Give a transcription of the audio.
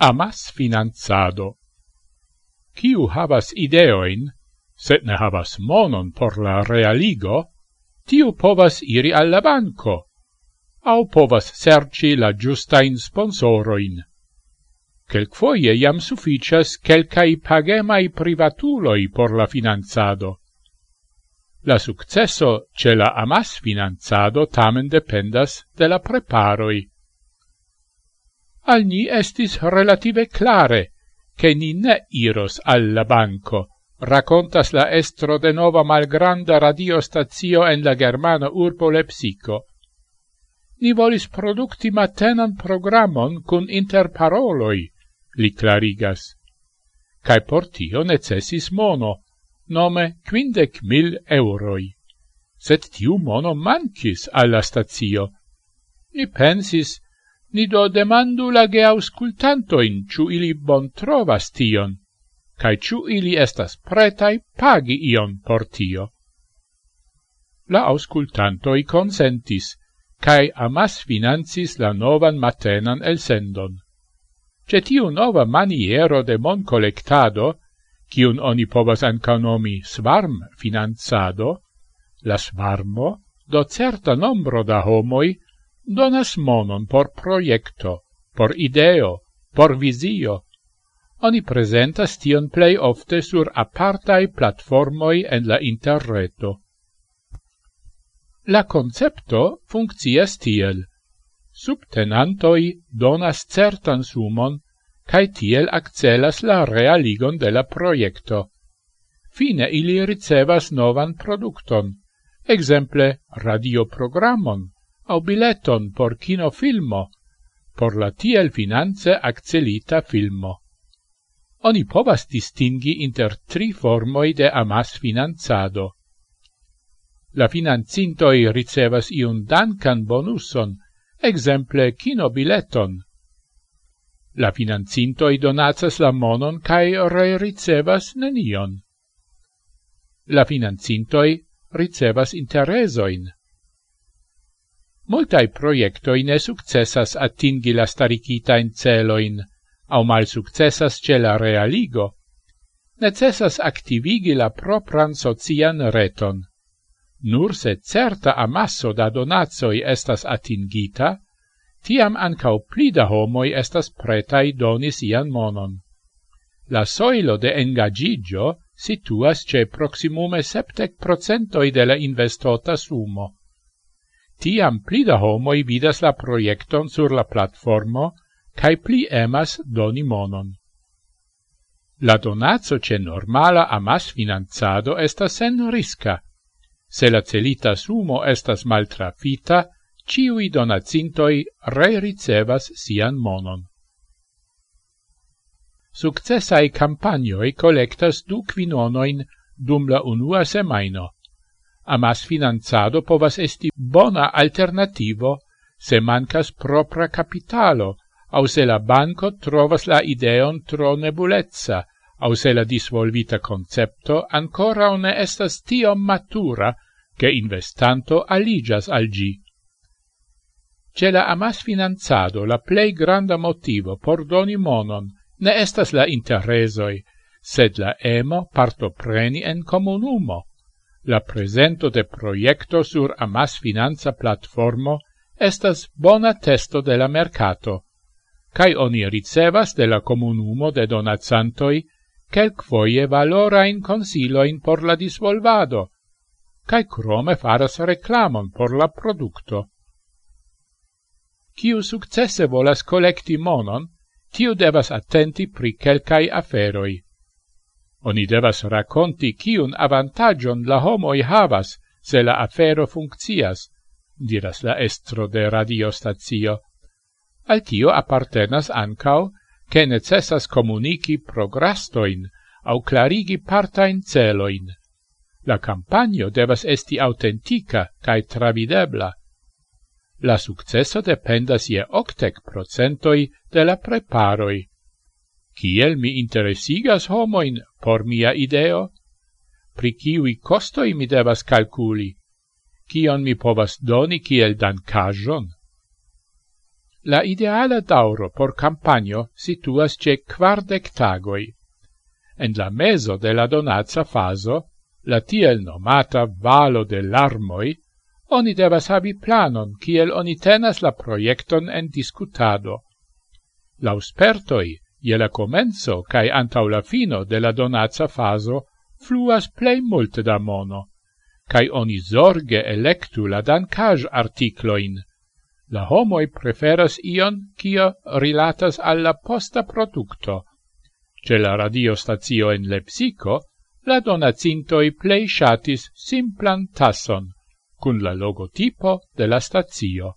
amas financado. Ciu havas ideoin, set ne havas monon por la realigo, tiu povas iri alla banco, au povas serci la giustain sponsoroin. Quelquoie iam sufficias quelcai pagemai privatuloi por la finanzado. La successo ce la amas finanzado tamen dependas de la preparoi al ni estis relative clare, che ni ne iros alla banco, racontas la estro de nova malgranda radiostazio en la germana urbo Lepsico. Ni volis producti matenan programon cun interparoloi, li clarigas. Cae portio necessis mono, nome quindec mil euroi. Sed tiu mono mancis alla stazio. Ni pensis Ni do demandu la geauscultantoin, ciu ili bon trovas tion, cae ciu ili estas pretai pagi ion por tio. La auscultantoi consentis, cae amas financis la novan matenan elsendon. Ce tiu nova maniero de mon collectado, cium oni povas anca nomi svarm finanzado, la svarmo, do certa nombro da homoi donas monon por proiecto, por ideo, por visio. Oni presentas tion plei ofte sur apartai platformoi en la interreto. La concepto funccias tiel. Subtenantoi donas certan sumon, cae tiel accelas la realigon de la proiecto. Fine ili ricevas novan producton, exemple radioprogrammon, au bileton por kino filmo, por la tiel finance accelita filmo. Oni povas distingi inter tri formoi de amas finanzado. La finanzintoi ricevas iun dankan bonuson, exemple kino bileton. La finanzintoi donatas la monon cae re ricevas nenion. La finanzintoi ricevas interesoin multai proiectoi ne successas attingi la starigitain celoin, au mal successas ce la realigo. Necessas activigi la propran socian reton. Nur se certa amasso da donazoi estas attingita, tiam ancau plida homoi estas pretai donis ian monon. La soilo de engagigio situas ce proximume septec procentoi de la investota sumo tiam pli da homoj vidas la proiecton sur la platformo cae pli emas doni monon. La donazzo ce normala amas finanzado estas sen risca. Se la celita sumo estas maltrafita, ciui donacintoi re ricevas sian monon. Successai campagnoi collectas du quinonoin dum la unua semaino, amas finanzado povas esti bona alternativo se mancas propra capitalo, au se la banco trovas la ideon tro nebulezza, au se la disvolvita concepto ancora ne estas tiom matura, che investanto aligas al gi. Ce la amas finanzado la plei granda motivo por doni monon ne estas la interesoi, sed la emo parto preni en comunumo, La presento de proiecto sur amas finanza platformo estas bona testo de la mercato, cae oni ricevas de la comunumo de donacantoi quelcfoie valorain consiloin por la disvolvado, cae crome faras reclamon por la producto. Ciu successe volas collecti monon, tiu devas attenti pri quelcae aferoi. Oni devas raconti kiun avantagion la homoi havas se la afero funccias, diras la estro de radiostazio. Al tio appartenas ancao, che necessas comunici prograstoin au clarigi partain celoin. La campagno devas esti autentica cae travidebla. La successo dependas ie octec procentoi de la preparoi. Ciel mi interesigas homoin por mia ideo, pri ciui costoi mi devas calculi, Cion mi povas doni kiel dancajon. La ideala dauro por campagno situas ce quardec tagoi. En la meso de la donazza faso, la tiel nomata valo de larmoi, oni devas havi planon kiel oni tenas la proiecton en discutado. Lauspertoi, ie la comenzo cae antau la fino de la donatza faso fluas plei multe da mono, cae oni zorge electu la dancaj articloin. La homoi preferas ion cio rilatas alla posta producto. Ce la radio stazio en Lepsico, la donacintoi plei shatis simplan tasson, cun la logotipo de la stazio.